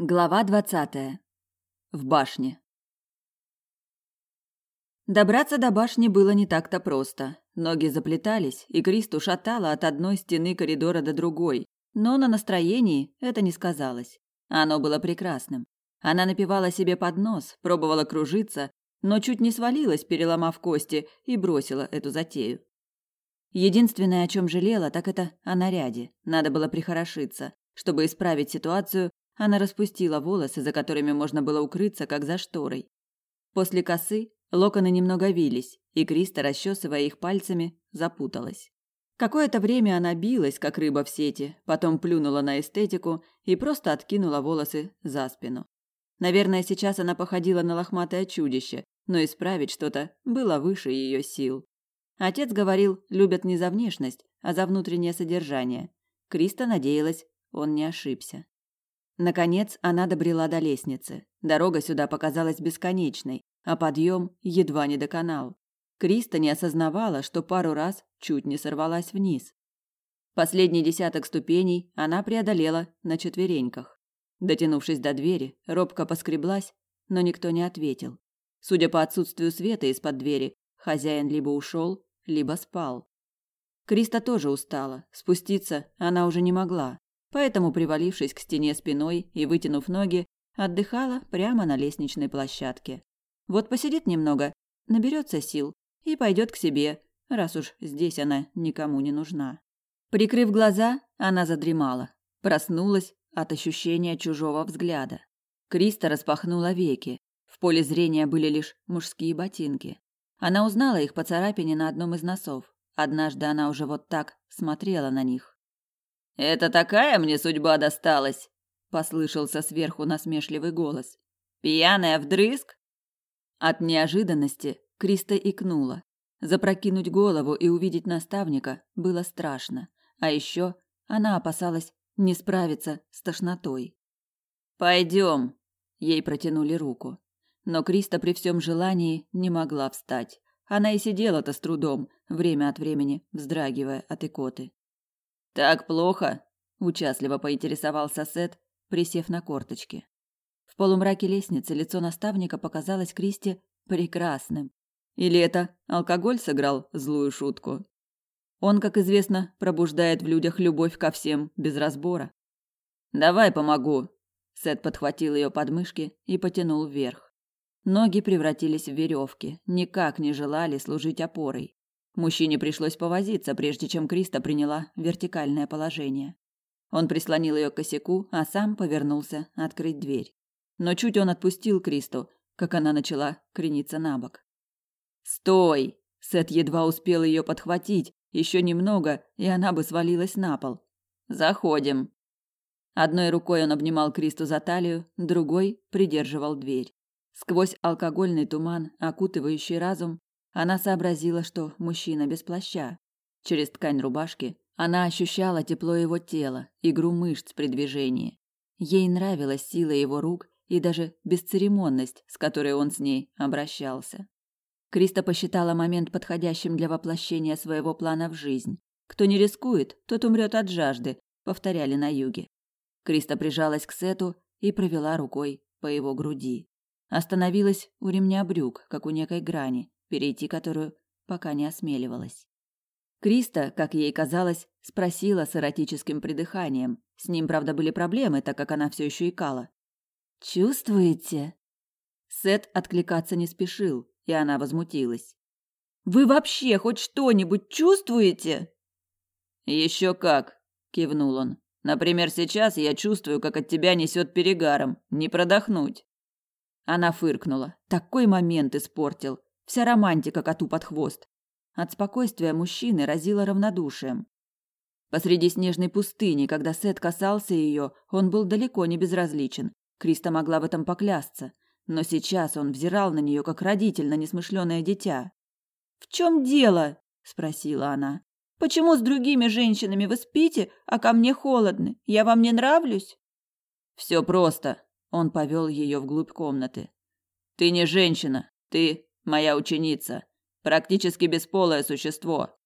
Глава двадцатая. В башне. Добраться до башни было не так-то просто. Ноги заплетались, и Кристу шатало от одной стены коридора до другой, но на настроении это не сказалось. Оно было прекрасным. Она напевала себе под нос, пробовала кружиться, но чуть не свалилась, переломав кости, и бросила эту затею. Единственное, о чем жалела, так это о наряде. Надо было прихорошиться. Чтобы исправить ситуацию, она распустила волосы, за которыми можно было укрыться, как за шторой. После косы локоны немного вились, и Криста, расчесывая их пальцами, запуталась. Какое-то время она билась, как рыба в сети, потом плюнула на эстетику и просто откинула волосы за спину. Наверное, сейчас она походила на лохматое чудище, но исправить что-то было выше ее сил. Отец говорил, любят не за внешность, а за внутреннее содержание. Криста надеялась, он не ошибся. Наконец она добрела до лестницы. Дорога сюда показалась бесконечной, а подъем едва не до канал. Криста не осознавала, что пару раз чуть не сорвалась вниз. Последний десяток ступеней она преодолела на четвереньках. Дотянувшись до двери, робко поскреблась, но никто не ответил. Судя по отсутствию света из-под двери, хозяин либо ушел, либо спал. Криста тоже устала. Спуститься она уже не могла поэтому, привалившись к стене спиной и вытянув ноги, отдыхала прямо на лестничной площадке. Вот посидит немного, наберется сил и пойдет к себе, раз уж здесь она никому не нужна. Прикрыв глаза, она задремала, проснулась от ощущения чужого взгляда. Криста распахнула веки. В поле зрения были лишь мужские ботинки. Она узнала их по царапине на одном из носов. Однажды она уже вот так смотрела на них. Это такая мне судьба досталась, послышался сверху насмешливый голос. Пьяная вдрызг? От неожиданности Криста икнула. Запрокинуть голову и увидеть наставника было страшно, а еще она опасалась не справиться с тошнотой. Пойдем, ей протянули руку, но Криста при всем желании не могла встать. Она и сидела-то с трудом, время от времени вздрагивая от икоты. Так плохо? участливо поинтересовался Сет, присев на корточки. В полумраке лестницы лицо наставника показалось Кристи прекрасным. Или это алкоголь сыграл злую шутку? Он, как известно, пробуждает в людях любовь ко всем без разбора. Давай помогу. Сет подхватил ее подмышки и потянул вверх. Ноги превратились в веревки, никак не желали служить опорой. Мужчине пришлось повозиться, прежде чем Криста приняла вертикальное положение. Он прислонил ее к косяку, а сам повернулся открыть дверь. Но чуть он отпустил Кристу, как она начала крениться на бок. «Стой!» Сет едва успел ее подхватить, еще немного, и она бы свалилась на пол. «Заходим!» Одной рукой он обнимал Кристу за талию, другой придерживал дверь. Сквозь алкогольный туман, окутывающий разум, она сообразила, что мужчина без плаща. Через ткань рубашки она ощущала тепло его тела, игру мышц при движении. Ей нравилась сила его рук и даже бесцеремонность, с которой он с ней обращался. Криста посчитала момент подходящим для воплощения своего плана в жизнь. Кто не рискует, тот умрет от жажды, повторяли на юге. Криста прижалась к Сету и провела рукой по его груди. Остановилась у ремня брюк, как у некой грани, перейти которую пока не осмеливалась. Криста, как ей казалось, спросила с эротическим придыханием. С ним, правда, были проблемы, так как она все еще икала. «Чувствуете?» Сет откликаться не спешил, и она возмутилась. «Вы вообще хоть что-нибудь чувствуете?» «Еще как!» – кивнул он. «Например, сейчас я чувствую, как от тебя несет перегаром. Не продохнуть!» Она фыркнула. Такой момент испортил. Вся романтика коту под хвост. От спокойствия мужчины разило равнодушием. Посреди снежной пустыни, когда Сет касался ее, он был далеко не безразличен. Криста могла в этом поклясться. Но сейчас он взирал на нее, как родитель на несмышленое дитя. «В чем дело?» – спросила она. «Почему с другими женщинами вы спите, а ко мне холодно? Я вам не нравлюсь?» «Все просто», – он повел ее вглубь комнаты. «Ты не женщина, ты моя ученица, практически бесполое существо.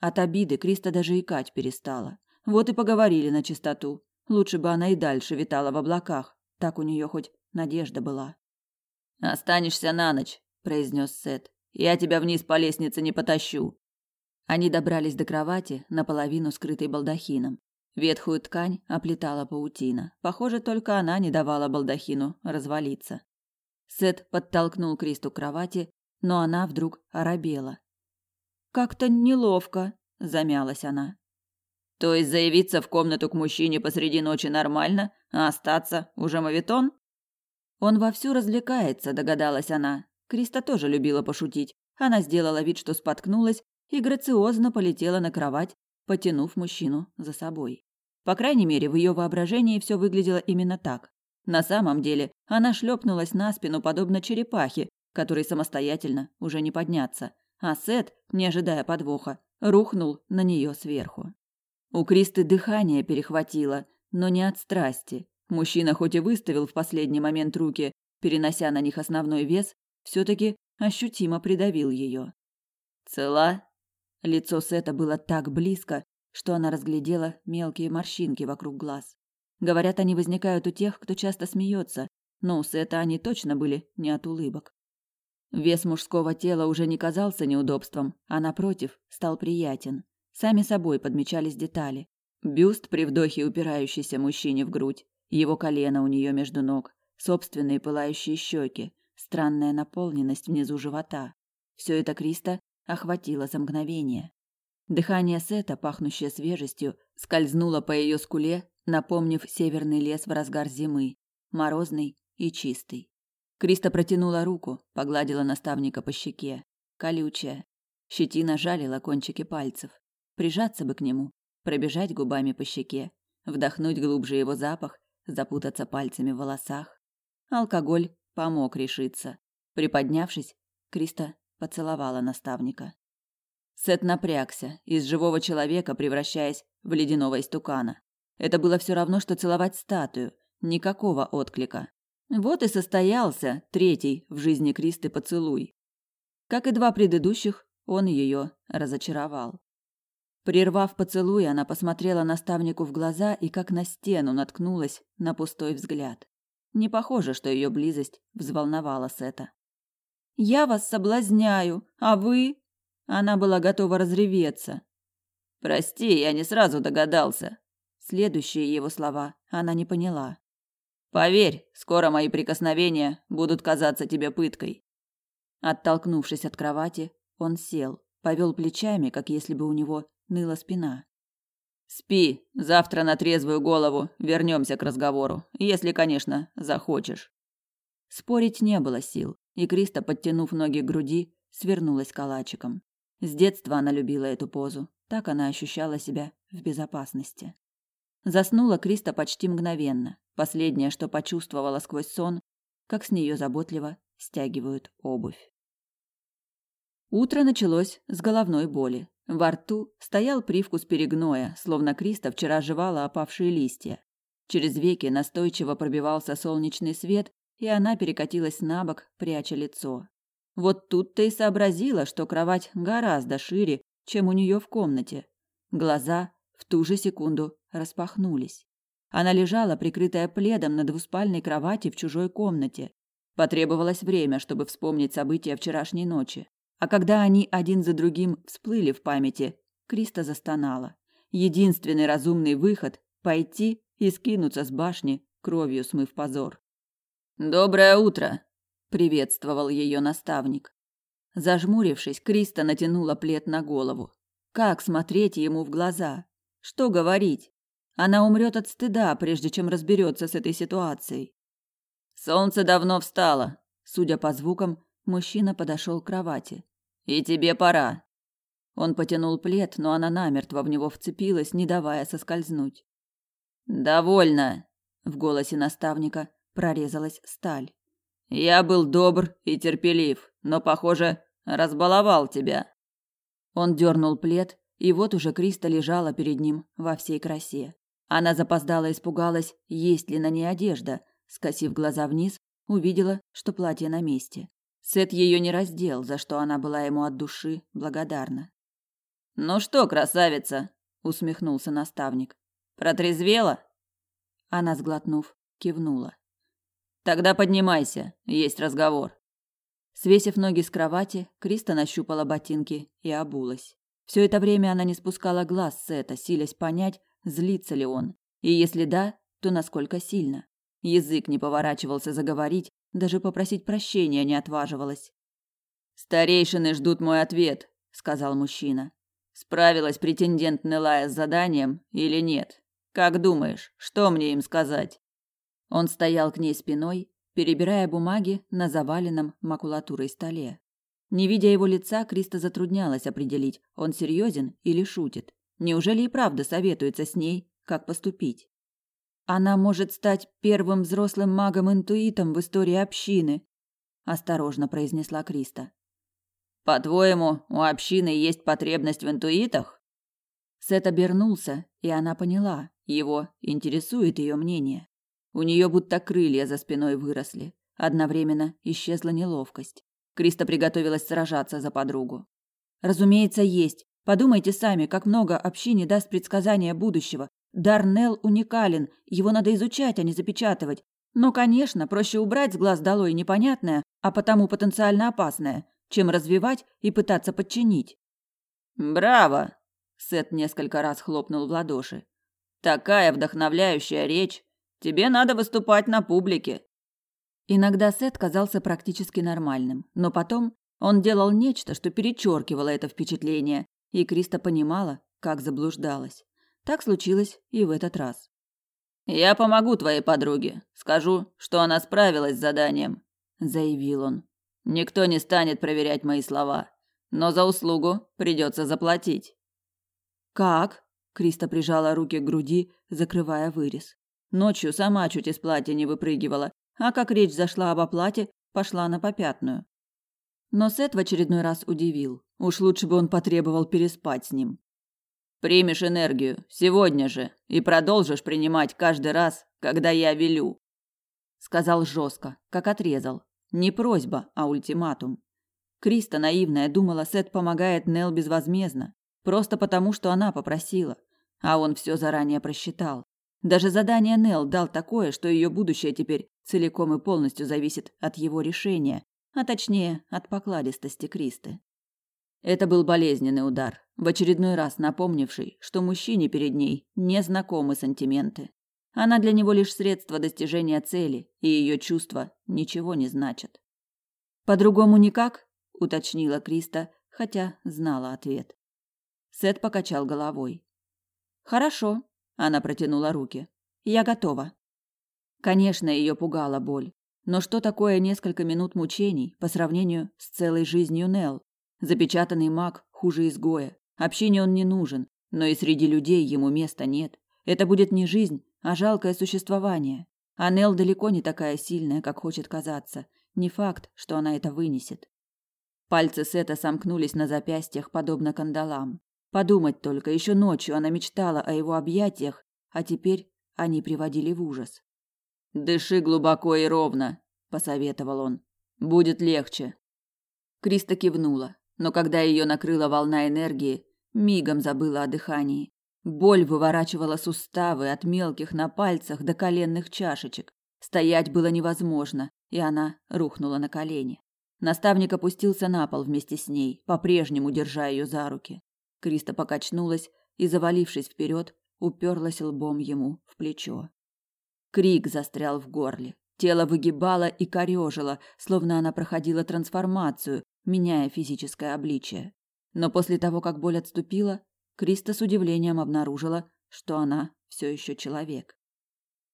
От обиды Криста даже икать перестала. Вот и поговорили на чистоту. Лучше бы она и дальше витала в облаках. Так у нее хоть надежда была. Останешься на ночь, произнес Сет. Я тебя вниз по лестнице не потащу. Они добрались до кровати, наполовину скрытой балдахином. Ветхую ткань оплетала паутина. Похоже, только она не давала балдахину развалиться. Сет подтолкнул Кристу к кровати, но она вдруг оробела. Как-то неловко, замялась она. То есть заявиться в комнату к мужчине посреди ночи нормально, а остаться уже мавитон? Он вовсю развлекается, догадалась она. Криста тоже любила пошутить. Она сделала вид, что споткнулась, и грациозно полетела на кровать, потянув мужчину за собой. По крайней мере, в ее воображении все выглядело именно так. На самом деле, она шлепнулась на спину, подобно черепахе, которой самостоятельно уже не подняться, а Сет, не ожидая подвоха, рухнул на нее сверху. У Кристы дыхание перехватило, но не от страсти. Мужчина хоть и выставил в последний момент руки, перенося на них основной вес, все таки ощутимо придавил ее. Цела? Лицо Сета было так близко, что она разглядела мелкие морщинки вокруг глаз. Говорят, они возникают у тех, кто часто смеется, но у Сета они точно были не от улыбок. Вес мужского тела уже не казался неудобством, а напротив, стал приятен. Сами собой подмечались детали. Бюст при вдохе упирающийся мужчине в грудь, его колено у нее между ног, собственные пылающие щеки, странная наполненность внизу живота. Все это Криста охватило за мгновение. Дыхание Сета, пахнущее свежестью, скользнуло по ее скуле, напомнив северный лес в разгар зимы, морозный и чистый. Криста протянула руку, погладила наставника по щеке. Колючая. Щетина жалила кончики пальцев. Прижаться бы к нему, пробежать губами по щеке, вдохнуть глубже его запах, запутаться пальцами в волосах. Алкоголь помог решиться. Приподнявшись, Криста поцеловала наставника. Сет напрягся, из живого человека превращаясь в ледяного истукана. Это было все равно, что целовать статую, никакого отклика. Вот и состоялся третий в жизни Кристы поцелуй. Как и два предыдущих, он ее разочаровал. Прервав поцелуй, она посмотрела наставнику в глаза и как на стену наткнулась на пустой взгляд. Не похоже, что ее близость взволновала Сета. «Я вас соблазняю, а вы...» Она была готова разреветься. «Прости, я не сразу догадался». Следующие его слова она не поняла. Поверь, скоро мои прикосновения будут казаться тебе пыткой. Оттолкнувшись от кровати, он сел, повел плечами, как если бы у него ныла спина. Спи, завтра на трезвую голову вернемся к разговору, если, конечно, захочешь. Спорить не было сил, и Криста, подтянув ноги к груди, свернулась калачиком. С детства она любила эту позу, так она ощущала себя в безопасности. Заснула Криста почти мгновенно. Последнее, что почувствовала сквозь сон, как с нее заботливо стягивают обувь. Утро началось с головной боли. Во рту стоял привкус перегноя, словно Криста вчера жевала опавшие листья. Через веки настойчиво пробивался солнечный свет, и она перекатилась на бок, пряча лицо. Вот тут-то и сообразила, что кровать гораздо шире, чем у нее в комнате. Глаза в ту же секунду распахнулись. Она лежала, прикрытая пледом на двуспальной кровати в чужой комнате. Потребовалось время, чтобы вспомнить события вчерашней ночи. А когда они один за другим всплыли в памяти, Криста застонала. Единственный разумный выход – пойти и скинуться с башни, кровью смыв позор. «Доброе утро!» – приветствовал ее наставник. Зажмурившись, Криста натянула плед на голову. Как смотреть ему в глаза? Что говорить? Она умрет от стыда, прежде чем разберется с этой ситуацией. Солнце давно встало. Судя по звукам, мужчина подошел к кровати. И тебе пора. Он потянул плед, но она намертво в него вцепилась, не давая соскользнуть. Довольно. В голосе наставника прорезалась сталь. Я был добр и терпелив, но, похоже, разбаловал тебя. Он дернул плед, и вот уже Криста лежала перед ним во всей красе. Она запоздала испугалась, есть ли на ней одежда. Скосив глаза вниз, увидела, что платье на месте. Сет ее не раздел, за что она была ему от души благодарна. «Ну что, красавица?» – усмехнулся наставник. «Протрезвела?» Она, сглотнув, кивнула. Тогда поднимайся, есть разговор. Свесив ноги с кровати, Криста нащупала ботинки и обулась. Все это время она не спускала глаз с Сета, силясь понять, злится ли он. И если да, то насколько сильно. Язык не поворачивался заговорить, даже попросить прощения не отваживалась. «Старейшины ждут мой ответ», — сказал мужчина. «Справилась претендент Нелая с заданием или нет? Как думаешь, что мне им сказать?» Он стоял к ней спиной, перебирая бумаги на заваленном макулатурой столе. Не видя его лица, Криста затруднялась определить, он серьезен или шутит. Неужели и правда советуется с ней, как поступить? Она может стать первым взрослым магом-интуитом в истории общины, осторожно произнесла Криста. По-твоему, у общины есть потребность в интуитах? Сет обернулся, и она поняла, его интересует ее мнение. У нее будто крылья за спиной выросли. Одновременно исчезла неловкость. Криста приготовилась сражаться за подругу. Разумеется, есть. Подумайте сами, как много общине даст предсказания будущего. Дарнел уникален, его надо изучать, а не запечатывать. Но, конечно, проще убрать с глаз долой непонятное, а потому потенциально опасное, чем развивать и пытаться подчинить. Браво! Сет несколько раз хлопнул в ладоши. Такая вдохновляющая речь. Тебе надо выступать на публике. Иногда Сет казался практически нормальным, но потом он делал нечто, что перечеркивало это впечатление, и Криста понимала, как заблуждалась. Так случилось и в этот раз. Я помогу твоей подруге. Скажу, что она справилась с заданием, заявил он. Никто не станет проверять мои слова, но за услугу придется заплатить. Как? Криста прижала руки к груди, закрывая вырез. Ночью сама чуть из платья не выпрыгивала, а как речь зашла об оплате, пошла на попятную. Но Сет в очередной раз удивил. Уж лучше бы он потребовал переспать с ним. Примешь энергию сегодня же и продолжишь принимать каждый раз, когда я велю, сказал жестко, как отрезал. Не просьба, а ультиматум. Криста наивная думала, Сет помогает Нел безвозмездно, просто потому, что она попросила, а он все заранее просчитал. Даже задание Нел дал такое, что ее будущее теперь целиком и полностью зависит от его решения, а точнее, от покладистости Кристы. Это был болезненный удар, в очередной раз напомнивший, что мужчине перед ней не знакомы сантименты. Она для него лишь средство достижения цели, и ее чувства ничего не значат. По-другому никак, уточнила Криста, хотя знала ответ. Сет покачал головой. Хорошо, она протянула руки. Я готова. Конечно, ее пугала боль, но что такое несколько минут мучений по сравнению с целой жизнью Нел? Запечатанный маг хуже изгоя. Общине он не нужен, но и среди людей ему места нет. Это будет не жизнь, а жалкое существование. А Нел далеко не такая сильная, как хочет казаться. Не факт, что она это вынесет. Пальцы Сета сомкнулись на запястьях, подобно кандалам. Подумать только, еще ночью она мечтала о его объятиях, а теперь они приводили в ужас. «Дыши глубоко и ровно», – посоветовал он. «Будет легче». Криста кивнула но когда ее накрыла волна энергии, мигом забыла о дыхании. Боль выворачивала суставы от мелких на пальцах до коленных чашечек. Стоять было невозможно, и она рухнула на колени. Наставник опустился на пол вместе с ней, по-прежнему держа ее за руки. Криста покачнулась и, завалившись вперед, уперлась лбом ему в плечо. Крик застрял в горле. Тело выгибало и корежило, словно она проходила трансформацию, меняя физическое обличие. Но после того, как боль отступила, Криста с удивлением обнаружила, что она все еще человек.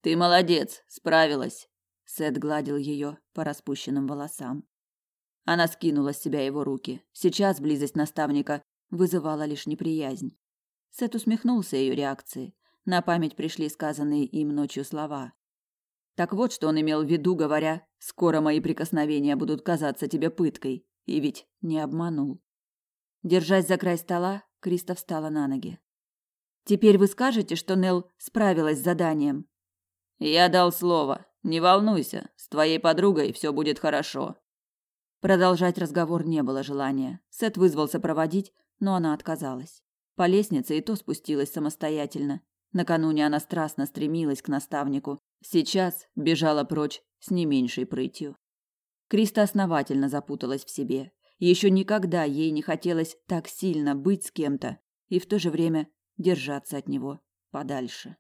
Ты молодец, справилась. Сет гладил ее по распущенным волосам. Она скинула с себя его руки. Сейчас близость наставника вызывала лишь неприязнь. Сет усмехнулся ее реакции. На память пришли сказанные им ночью слова. Так вот, что он имел в виду, говоря: "Скоро мои прикосновения будут казаться тебе пыткой". И ведь не обманул. Держась за край стола, Криста встала на ноги. Теперь вы скажете, что Нел справилась с заданием? Я дал слово. Не волнуйся, с твоей подругой все будет хорошо. Продолжать разговор не было желания. Сет вызвался проводить, но она отказалась. По лестнице и то спустилась самостоятельно. Накануне она страстно стремилась к наставнику, Сейчас бежала прочь с не меньшей прытью. Криста основательно запуталась в себе. Еще никогда ей не хотелось так сильно быть с кем-то и в то же время держаться от него подальше.